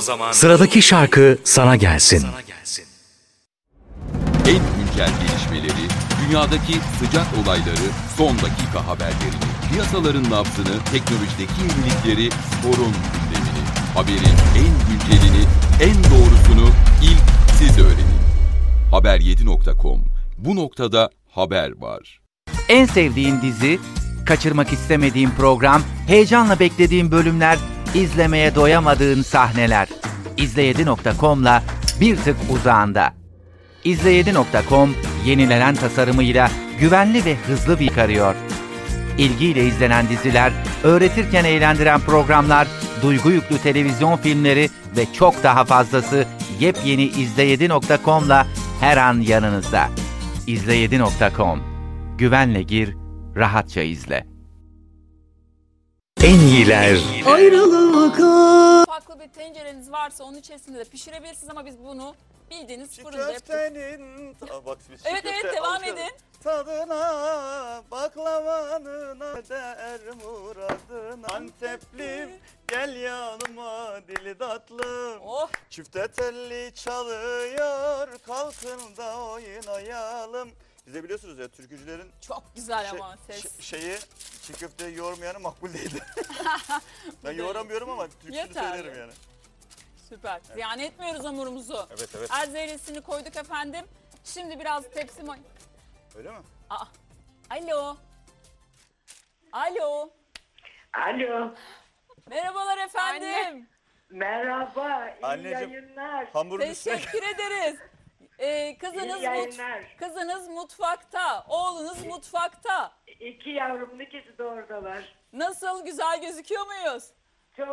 zaman, sıradaki şarkı sana gelsin. En güncel gelişmeleri, dünyadaki sıcak olayları, son dakika haberlerini, piyasaların nabzını, teknolojideki yenilikleri, sporun gündemini, haberin en güncelini, en doğrusunu ilk siz öğrenin. Haber7.com. Bu noktada haber var. En sevdiğin dizi, kaçırmak istemediğin program, heyecanla beklediğin bölümler, izlemeye doyamadığın sahneler. izleyedi.com'la bir tık uzağında. izleyedi.com yenilenen tasarımıyla güvenli ve hızlı bir arıyor. İlgiyle izlenen diziler, öğretirken eğlendiren programlar, duygu yüklü televizyon filmleri ve çok daha fazlası yepyeni izleyedi.com'la her an yanınızda. izleyedi.com Güvenle gir, rahatça izle. En iyiler, Farklı bir tencereniz varsa onun içerisinde de pişirebilirsiniz ama biz bunu bildiğiniz Çiğ fırında yapıyoruz. köftenin Aa, bak şimdi çiğ Evet, evet, köfte devam edin. Tadına baklavanın der muradına. Anteplim gel yanıma dili tatlım Oh. Çifte telli çalıyor kalkın da oynayalım Bize biliyorsunuz ya türkücülerin çok güzel şey- ama ses. ş- şeyi çiğ köfteyi yoğurmayanı makbul değildi. ben yoğuramıyorum ama türküsünü Yeterli. söylerim yani. Süper. Ziyan etmiyoruz hamurumuzu. Evet evet. El zeyresini koyduk efendim. Şimdi biraz tepsi may... Öyle mi? Aa. Alo. Alo. Alo, Merhabalar efendim. merhaba, iyi Anneciğim, yayınlar. Hamurun üstüne Teşekkür ederiz. Ee, kızınız, İyi mut- yayınlar. kızınız mutfakta, oğlunuz mutfakta. İki yavrumun ikisi de oradalar. Nasıl güzel gözüküyor muyuz? Çok.